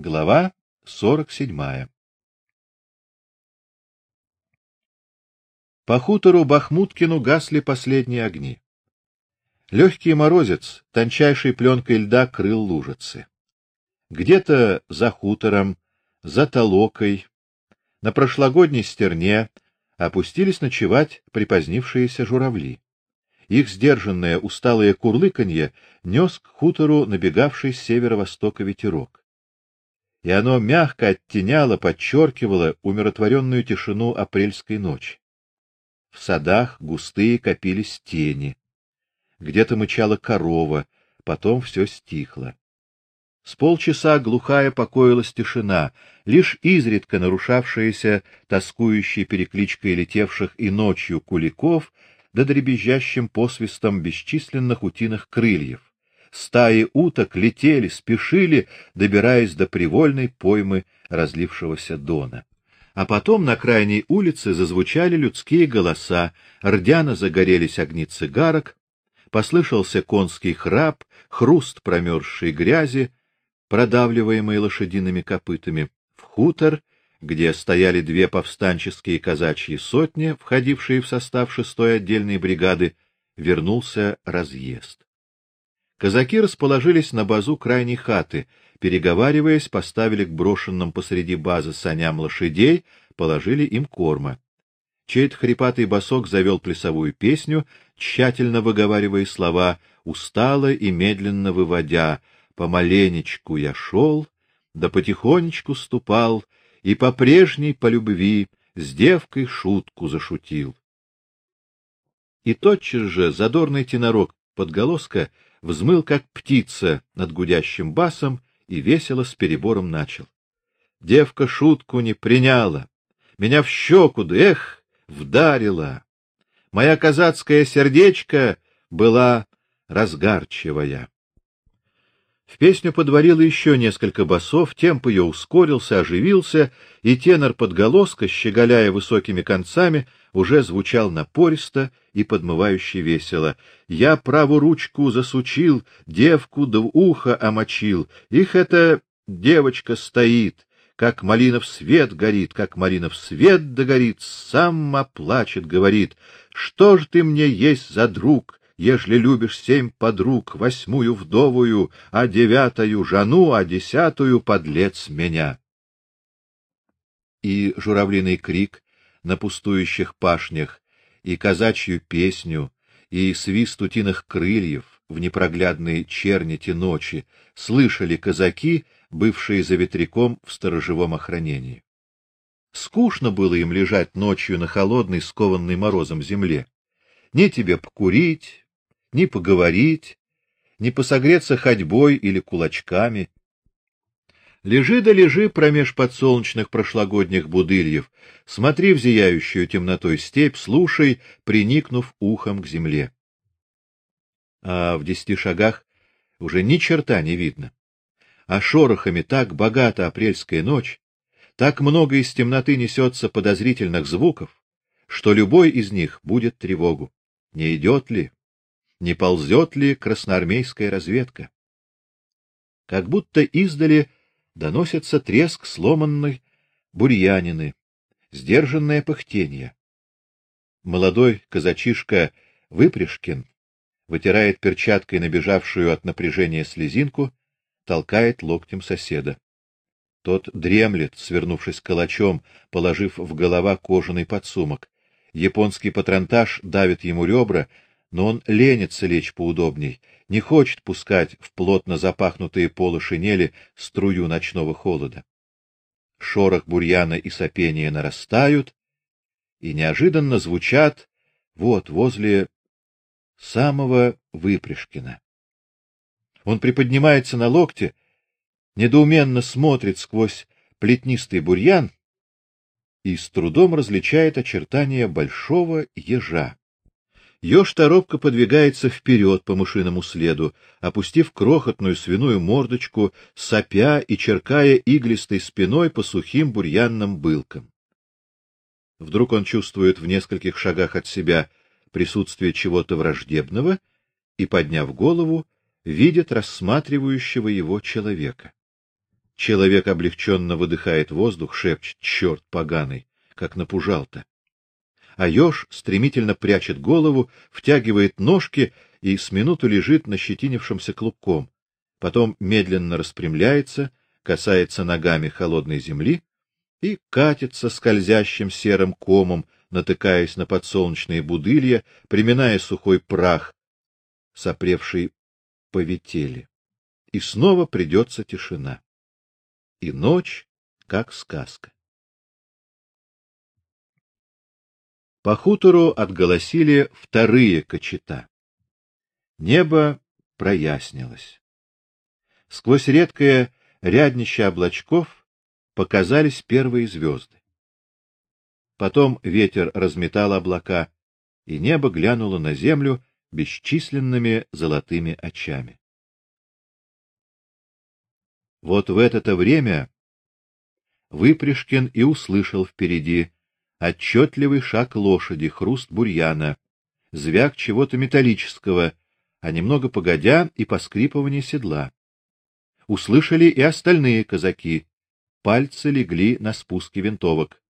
Глава 47. По хутору Бахмуткину гасли последние огни. Легкий морозец тончайшей пленкой льда крыл лужицы. Где-то за хутором, за толокой, на прошлогодней стерне опустились ночевать припозднившиеся журавли. Их сдержанное усталое курлыканье нёс к хутору набегавший с северо-востока ветерок. И оно мягко оттеняло, подчеркивало умиротворенную тишину апрельской ночи. В садах густые копились тени. Где-то мычала корова, потом все стихло. С полчаса глухая покоилась тишина, лишь изредка нарушавшаяся тоскующей перекличкой летевших и ночью куликов да дребезжащим посвистом бесчисленных утиных крыльев. Стаи уток летели, спешили, добираясь до привольной поймы разлившегося дона. А потом на крайней улице зазвучали людские голоса, рдяно загорелись огни цигарок, послышался конский храп, хруст промерзшей грязи, продавливаемой лошадиными копытами. В хутор, где стояли две повстанческие казачьи сотни, входившие в состав шестой отдельной бригады, вернулся разъезд. Казаки расположились на базу крайней хаты, переговариваясь, поставили к брошенным посреди базы саням лошадей, положили им корма. Чей-то хрипатый босок завел плясовую песню, тщательно выговаривая слова, устало и медленно выводя: "Помаленечку я шел, да потихонечку ступал, и по прежней по любви с девкой шутку зашутил". И тотчас же задорный тенорок подголоска взмыл как птица над гудящим басом и весело с перебором начал: Девка шутку не приняла, меня в щеку, да эх, вдарила. Моя казацкое сердечко была разгарчивая. В песню подварило еще несколько басов, темп ее ускорился, оживился, и тенор подголоска, щеголяя высокими концами, уже звучал напористо и подмывающе весело. Я правую ручку засучил, девку до уха омочил. Их эта девочка стоит, как малинов свет горит, как малинов свет догорит, сам оплачет, говорит: "Что ж ты мне есть за друг, ежели любишь семь подруг, восьмую вдовую, а девятую жену, а десятую подлец меня?" И журавлиный крик на пустующих пашнях, и казачью песню, и свист утиных крыльев в непроглядной черните ночи слышали казаки бывшие за ветряком в сторожевом охранении. Скучно было им лежать ночью на холодной, скованной морозом земле. Ни тебе покурить, ни поговорить, ни посогреться ходьбой или кулачками. Лежи да лежи промеж подсолнечных прошлогодних будыльев, смотри в зияющую темнотой степь, слушай, приникнув ухом к земле. А в десяти шагах уже ни черта не видно а шорохами так богата апрельская ночь, так много из темноты несется подозрительных звуков, что любой из них будет тревогу. Не идет ли, не ползет ли красноармейская разведка? Как будто издали доносится треск сломанной бурьянины, сдержанное пыхтение. Молодой казачишка Выпряжкин вытирает перчаткой набежавшую от напряжения слезинку толкает локтем соседа. Тот дремлет, свернувшись калачом, положив в голова кожаный подсумок. Японский патронтаж давит ему ребра, но он ленится лечь поудобней, не хочет пускать в плотно запахнутые полы шинели струю ночного холода. Шорох бурьяна и сопение нарастают, и неожиданно звучат вот возле самого Выпряжкина. Он приподнимается на локте, недоуменно смотрит сквозь плетнистый бурьян и с трудом различает очертания большого ежа. Ёж торопко подвигается вперед по мышиному следу, опустив крохотную свиную мордочку, сопя и черкая иглистой спиной по сухим бурьянным былкам. Вдруг он чувствует в нескольких шагах от себя присутствие чего-то враждебного и, подняв голову, видит рассматривающего его человека. Человек облегченно выдыхает воздух, шепчет: "Черт поганый, как напужал-то". А еж стремительно прячет голову, втягивает ножки и с минуту лежит на щетинившемся клубком. Потом медленно распрямляется, касается ногами холодной земли и катится скользящим серым комом, натыкаясь на подсолнечные будылья, приминая сухой прах, сопревший по ветели. И снова придется тишина и ночь, как сказка. По хутору отголосили вторые кочета. Небо прояснилось. Сквозь редкое ряднище облачков показались первые звезды. Потом ветер разметал облака, и небо глянуло на землю бесчисленными золотыми очами. Вот в это время Выпряжкин и услышал впереди отчетливый шаг лошади, хруст бурьяна, звяк чего-то металлического, а немного погодя и поскрипывание седла. Услышали и остальные казаки. Пальцы легли на спуске винтовок.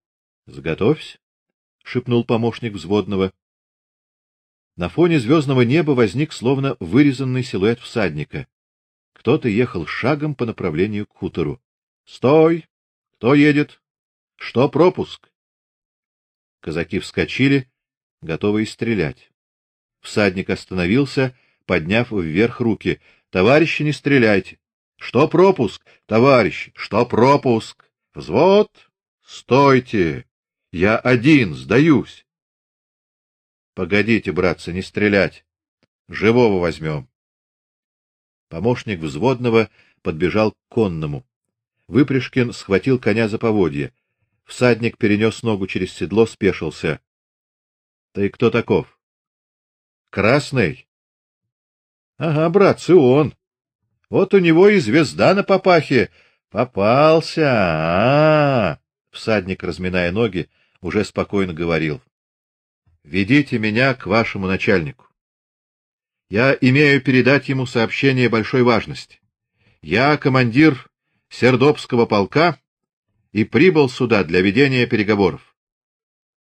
"Сготовься", шипнул помощник взводного. На фоне звездного неба возник словно вырезанный силуэт всадника. Кто-то ехал шагом по направлению к хутору. "Стой! Кто едет? Что пропуск?" Казаки вскочили, готовые стрелять. Всадник остановился, подняв вверх руки. "Товарищи, не стреляйте. Что пропуск? Товарищи, что пропуск? Взвод, стойте. Я один, сдаюсь. Погодите, братцы, не стрелять. Живого возьмем. Помощник взводного подбежал к конному. Выпряжкин схватил коня за поводья. Всадник перенес ногу через седло, спешился. Ты кто таков? Красный. Ага, братцы, он. Вот у него и звезда на папахе. Попался. А, -а, -а. Всадник, разминая ноги, уже спокойно говорил: "Ведите меня к вашему начальнику. Я имею передать ему сообщение большой важности. Я командир Сердобского полка и прибыл сюда для ведения переговоров.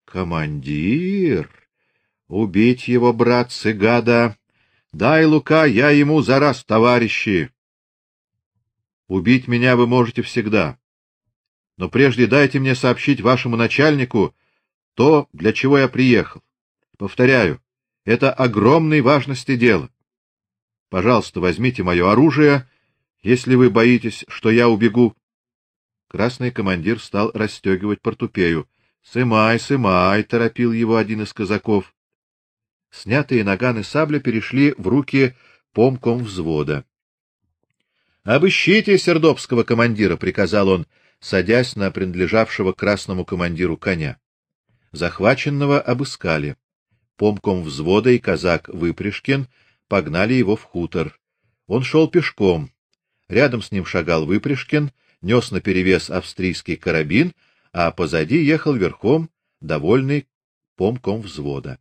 Командир, убить его, братцы, гада. Дай Лука, я ему за раз, товарищи. Убить меня вы можете всегда. Но прежде дайте мне сообщить вашему начальнику то, для чего я приехал. Повторяю, это огромной важности дело. Пожалуйста, возьмите мое оружие, если вы боитесь, что я убегу. Красный командир стал расстегивать портупею. "Сымай, сымай", торопил его один из казаков. Снятые наганы сабли перешли в руки помком взвода. "Обыщите сердобского командира", приказал он, садясь на принадлежавшего красному командиру коня. Захваченного обыскали помком взвода и казак Выпряжкин погнали его в хутор. Он шел пешком. Рядом с ним шагал Выпряжкин, нес наперевес австрийский карабин, а позади ехал верхом довольный помком взвода.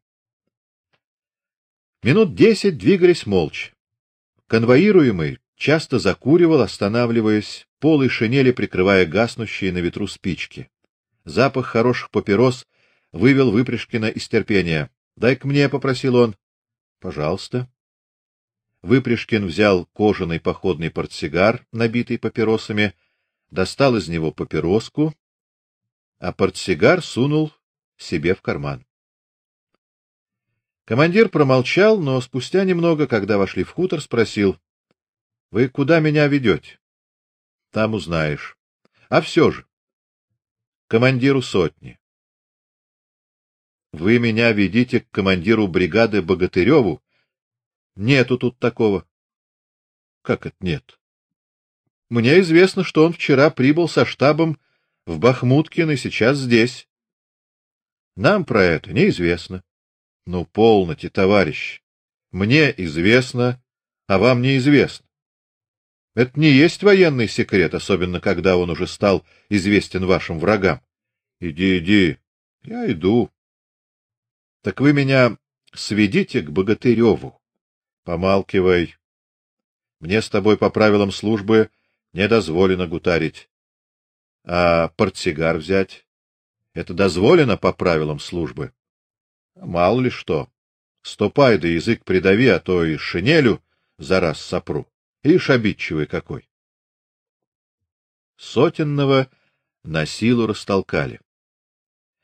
Минут десять двигались молча. Конвоируемый часто закуривал, останавливаясь, полы шинели прикрывая гаснущие на ветру спички. Запах хороших папирос вывел Выпряжкина из терпения. Дай-ка мне, попросил он. Пожалуйста. Выпряжкин взял кожаный походный портсигар, набитый папиросами, достал из него папироску, а портсигар сунул себе в карман. Командир промолчал, но спустя немного, когда вошли в хутор, спросил: "Вы куда меня ведете?» Там узнаешь. А все же командиру сотни. Вы меня ведите к командиру бригады Богатыреву? Нету тут такого. Как это нет? Мне известно, что он вчера прибыл со штабом в Бахмуткин и сейчас здесь. Нам про это неизвестно. Ну, полноте, товарищ. Мне известно, а вам неизвестно. Это не есть военный секрет, особенно когда он уже стал известен вашим врагам. Иди, иди. Я иду. Так вы меня сведите к Богатыреву. Помалкивай. Мне с тобой по правилам службы Не дозволено гутарить. А портсигар взять? Это дозволено по правилам службы. Мало ли что. Ступай да язык придави, а то и шинелю за раз сопру. Ишь обидчивый какой. Сотенного на силу растолкали.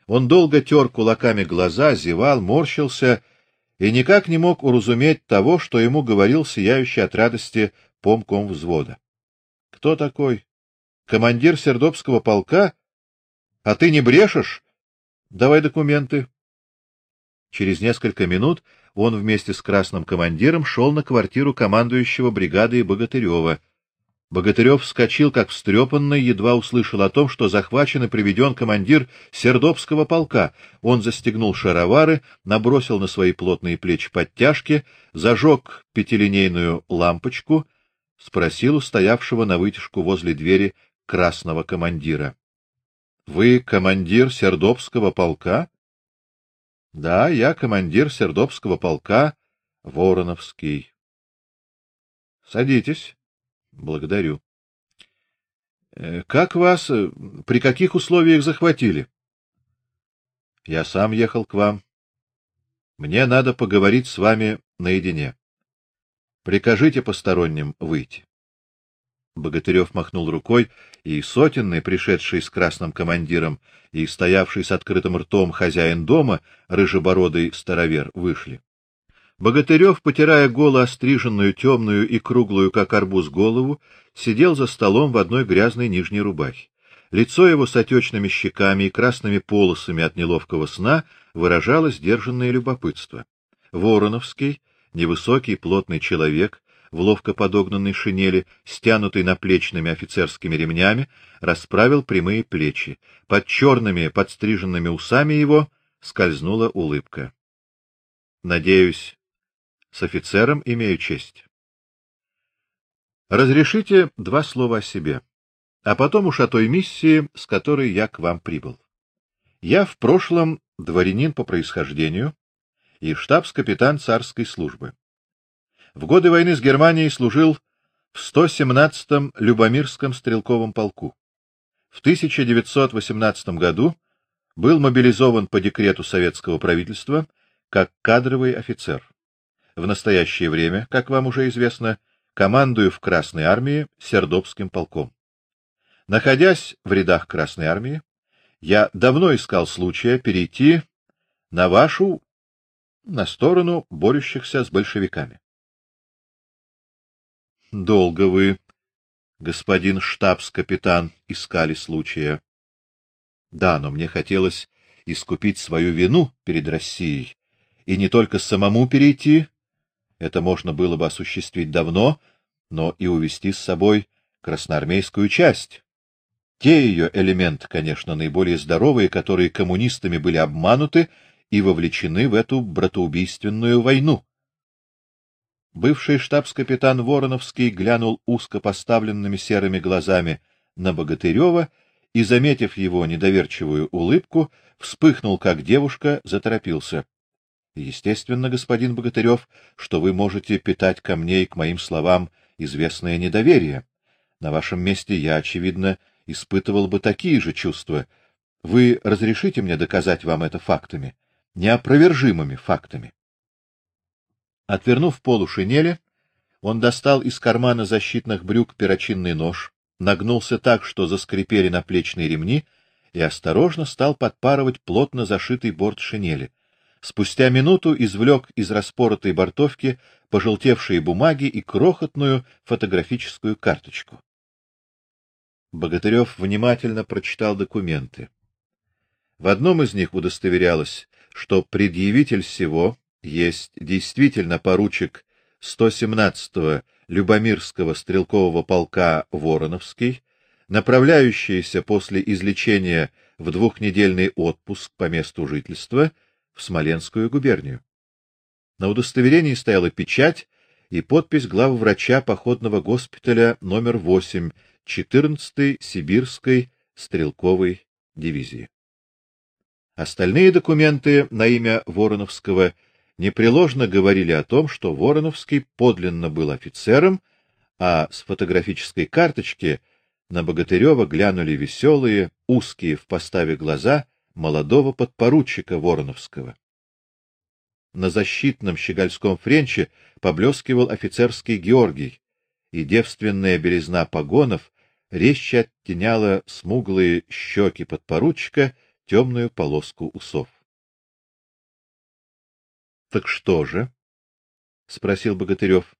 Он долго тер кулаками глаза, зевал, морщился и никак не мог уразуметь того, что ему говорил сияющий от радости помком взвода. Кто такой? Командир Сердобского полка? А ты не брешешь? Давай документы. Через несколько минут он вместе с красным командиром шел на квартиру командующего бригадой Богатырева. Богатырев вскочил как встрепанный, едва услышал о том, что захвачен и приведен командир Сердобского полка. Он застегнул шаровары, набросил на свои плотные плечи подтяжки, зажег пятилинейную лампочку, спросил у стоявшего на вытяжку возле двери красного командира: "Вы командир Сердобского полка?" "Да, я командир Сердобского полка Вороновский." "Садитесь." Благодарю. Э, как вас, э, при каких условиях захватили? Я сам ехал к вам. Мне надо поговорить с вами наедине. Прикажите посторонним выйти. Богатырев махнул рукой, и сотенный, пришедший с красным командиром, и стоявший с открытым ртом хозяин дома, рыжебородый старовер, вышли. Богатырев, потирая голо остриженную темную и круглую, как арбуз, голову, сидел за столом в одной грязной нижней рубахе. Лицо его с отечными щеками и красными полосами от неловкого сна выражало сдержанное любопытство. Вороновский, невысокий, плотный человек, в ловко подогнанной шинели, стянутой наплечными офицерскими ремнями, расправил прямые плечи. Под черными подстриженными усами его скользнула улыбка. Надеюсь, с офицером имею честь. Разрешите два слова о себе, а потом уж о той миссии, с которой я к вам прибыл. Я в прошлом дворянин по происхождению и штабс-капитан царской службы. В годы войны с Германией служил в 117-м Любомирском стрелковом полку. В 1918 году был мобилизован по декрету советского правительства как кадровый офицер. В настоящее время, как вам уже известно, командую в Красной армии Сердобским полком. Находясь в рядах Красной армии, я давно искал случая перейти на вашу на сторону борющихся с большевиками. Долго вы, господин штабс-капитан, искали случая. Да, но мне хотелось искупить свою вину перед Россией и не только самому перейти, это можно было бы осуществить давно, но и увести с собой красноармейскую часть. Те ее элементы, конечно, наиболее здоровые, которые коммунистами были обмануты и вовлечены в эту братоубийственную войну. Бывший штабс-капитан Вороновский глянул узко поставленными серыми глазами на Богатырева и, заметив его недоверчивую улыбку, вспыхнул как девушка, заторопился: Естественно, господин Богатырев, что вы можете питать ко мне и к моим словам известное недоверие. На вашем месте я, очевидно, испытывал бы такие же чувства. Вы разрешите мне доказать вам это фактами, неопровержимыми фактами. Отвернув полу шинели, он достал из кармана защитных брюк перочинный нож, нагнулся так, что заскрипели наплечные ремни, и осторожно стал подпарывать плотно зашитый борт шинели. Спустя минуту извлек из распоротой бортовки пожелтевшие бумаги и крохотную фотографическую карточку. Богатырев внимательно прочитал документы. В одном из них удостоверялось, что предъявитель всего есть действительно поручик 117-го Любомирского стрелкового полка Вороновский, направляющийся после излечения в двухнедельный отпуск по месту жительства в Смоленскую губернию. На удостоверении стояла печать и подпись главврача походного госпиталя номер 8 14-й сибирской стрелковой дивизии. Остальные документы на имя Вороновского непреложно говорили о том, что Вороновский подлинно был офицером, а с фотографической карточки на Богатырева глянули веселые, узкие в поставе глаза молодого подпоручика Вороновского. На защитном щегольском френче поблескивал офицерский Георгий, и девственная белизна погонов резче оттеняла смуглые щеки подпоручика, темную полоску усов. Так что же? спросил Богатырев.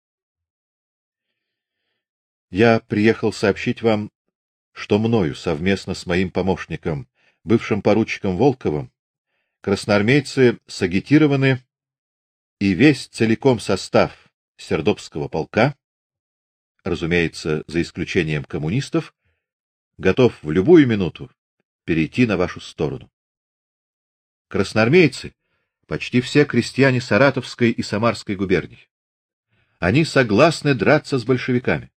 Я приехал сообщить вам, что мною совместно с моим помощником, бывшим поручиком Волковым, красноармейцы сагитированы и весь целиком состав Сердобского полка, разумеется, за исключением коммунистов, готов в любую минуту перейти на вашу сторону. Красноармейцы почти все крестьяне Саратовской и Самарской губерний. Они согласны драться с большевиками.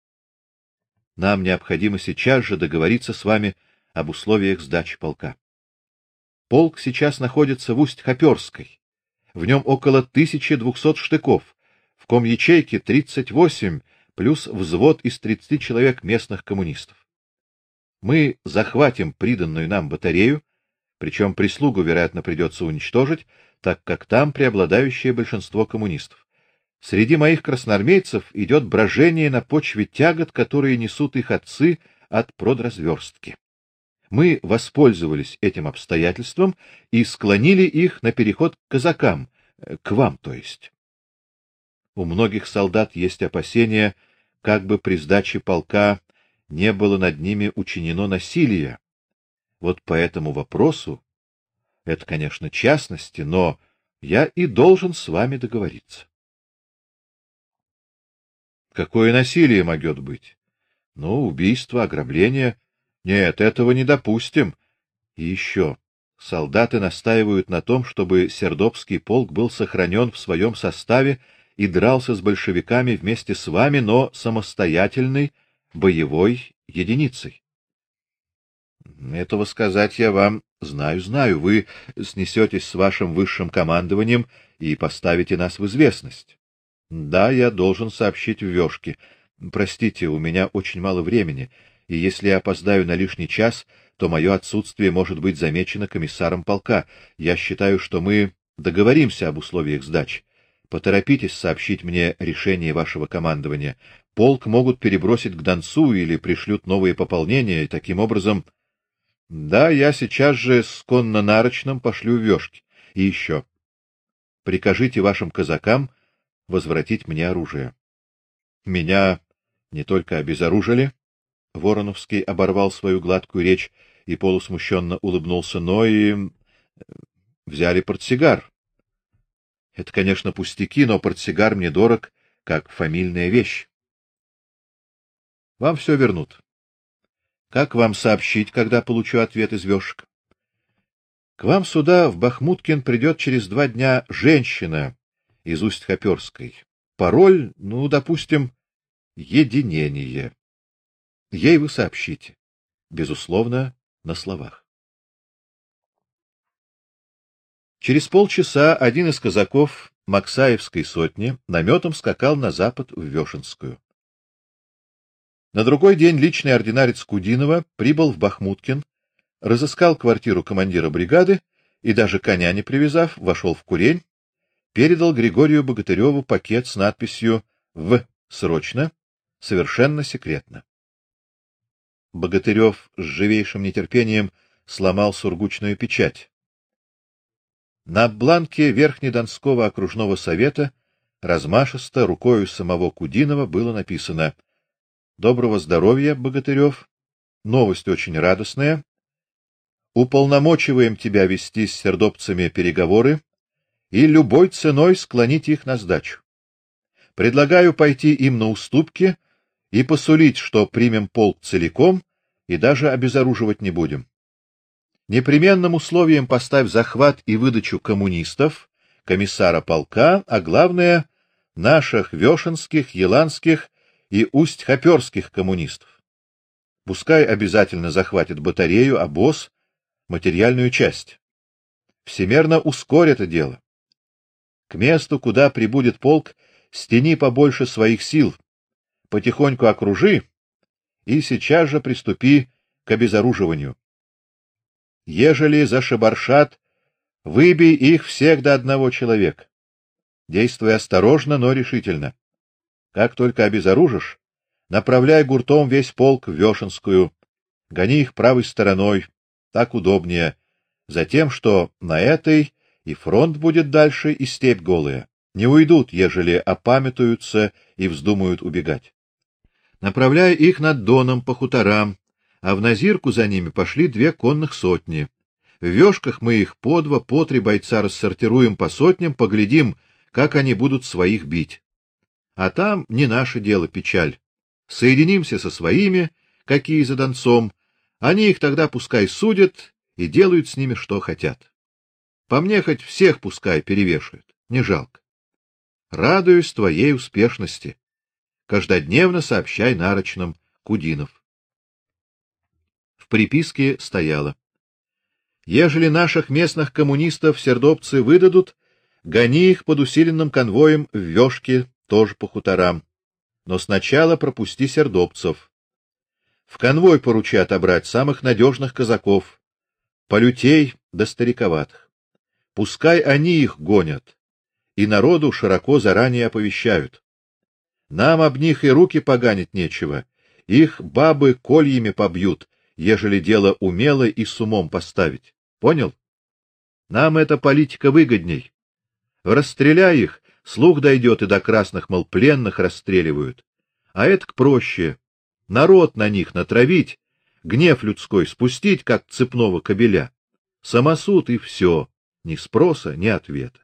Нам необходимо сейчас же договориться с вами об условиях сдачи полка. Полк сейчас находится в Усть-Хоперской. В нем около 1200 штыков, в ком ячейки 38 плюс взвод из 30 человек местных коммунистов. Мы захватим приданную нам батарею, причем прислугу, вероятно, придется уничтожить, так как там преобладающее большинство коммунистов. Среди моих красноармейцев идет брожение на почве тягот, которые несут их отцы от продразверстки. Мы воспользовались этим обстоятельством и склонили их на переход к казакам, э, к вам, то есть. У многих солдат есть опасения, как бы при сдаче полка не было над ними учинено насилие. Вот по этому вопросу это, конечно, частности, но я и должен с вами договориться. Какое насилие могёт быть? Ну, убийство, ограбление. Нет, этого не допустим. И еще солдаты настаивают на том, чтобы Сердобский полк был сохранен в своем составе и дрался с большевиками вместе с вами, но самостоятельной боевой единицей. Этого сказать я вам знаю, знаю. Вы снесетесь с вашим высшим командованием и поставите нас в известность. Да, я должен сообщить в Вёшке. Простите, у меня очень мало времени, и если я опоздаю на лишний час, то мое отсутствие может быть замечено комиссаром полка. Я считаю, что мы договоримся об условиях сдачи. Поторопитесь сообщить мне решение вашего командования. Полк могут перебросить к Донцу или пришлют новые пополнения, и таким образом Да, я сейчас же с конно-нарочным пошлю вёшки. И еще. Прикажите вашим казакам возвратить мне оружие. Меня не только обезоружили, Вороновский оборвал свою гладкую речь и полусмущенно улыбнулся, но и взяли портсигар. Это, конечно, пустяки, но портсигар мне дорог, как фамильная вещь. Вам все вернут. Как вам сообщить, когда получу ответ из вёшек? К вам сюда в Бахмуткин придет через два дня женщина из Усть-Хоперской. Пароль, ну, допустим, единение. Ей вы сообщите, безусловно, на словах. Через полчаса один из казаков Максаевской сотни наметом скакал на запад в Вешенскую. На другой день личный ординарец Кудинова прибыл в Бахмуткин, разыскал квартиру командира бригады и даже коня не привязав, вошел в курень, передал Григорию Богатыреву пакет с надписью "В срочно, совершенно секретно". Богатырев с живейшим нетерпением сломал сургучную печать. На бланке Верхнедонского окружного совета размашисто рукой самого Кудинова было написано: Доброго здоровья, Богатырев. Новость очень радостная. Уполномочиваем тебя вести с сердобцами переговоры и любой ценой склонить их на сдачу. Предлагаю пойти им на уступки и посулить, что примем полк целиком и даже обезоруживать не будем. Непременным условием поставь захват и выдачу коммунистов, комиссара полка, а главное наших вешенских, еланских и усть-хоперских коммунистов. Пускай обязательно захватит батарею, обоз, материальную часть. Всемерно ускорь это дело. К месту, куда прибудет полк, стяни побольше своих сил. потихоньку окружи и сейчас же приступи к обезоруживанию. Ежели зашебаршат, выбей их всех до одного человека. Действуй осторожно, но решительно. Как только обезоружишь, направляй гуртом весь полк в Вешенскую, гони их правой стороной, так удобнее, затем что на этой и фронт будет дальше, и степь голая. Не уйдут, ежели опамятуются и вздумают убегать. Направляя их над Доном по хуторам, а в Назирку за ними пошли две конных сотни. В вёшках мы их по два, по три бойца рассортируем по сотням, поглядим, как они будут своих бить. А там не наше дело печаль. Соединимся со своими, какие за Донцом, они их тогда пускай судят и делают с ними что хотят. По мне хоть всех пускай перевешают, не жалко. Радуюсь твоей успешности. Каждодневно сообщай нарочным Кудинов. В приписке стояло: Ежели наших местных коммунистов сердобцы выдадут, гони их под усиленным конвоем в Вёшки, тоже по хуторам. Но сначала пропусти сердобцев. В конвой поручи отобрать самых надежных казаков, полютей да стариковатых. Пускай они их гонят, и народу широко заранее оповещают. Нам об них и руки поганить нечего. Их бабы кольями побьют, ежели дело умело и с умом поставить. Понял? Нам эта политика выгодней. Расстреляй их, слух дойдет и до красных, мол, пленных расстреливают. А это проще. Народ на них натравить, гнев людской спустить, как цепного кобеля. Самосуд и все, ни спроса, ни ответа.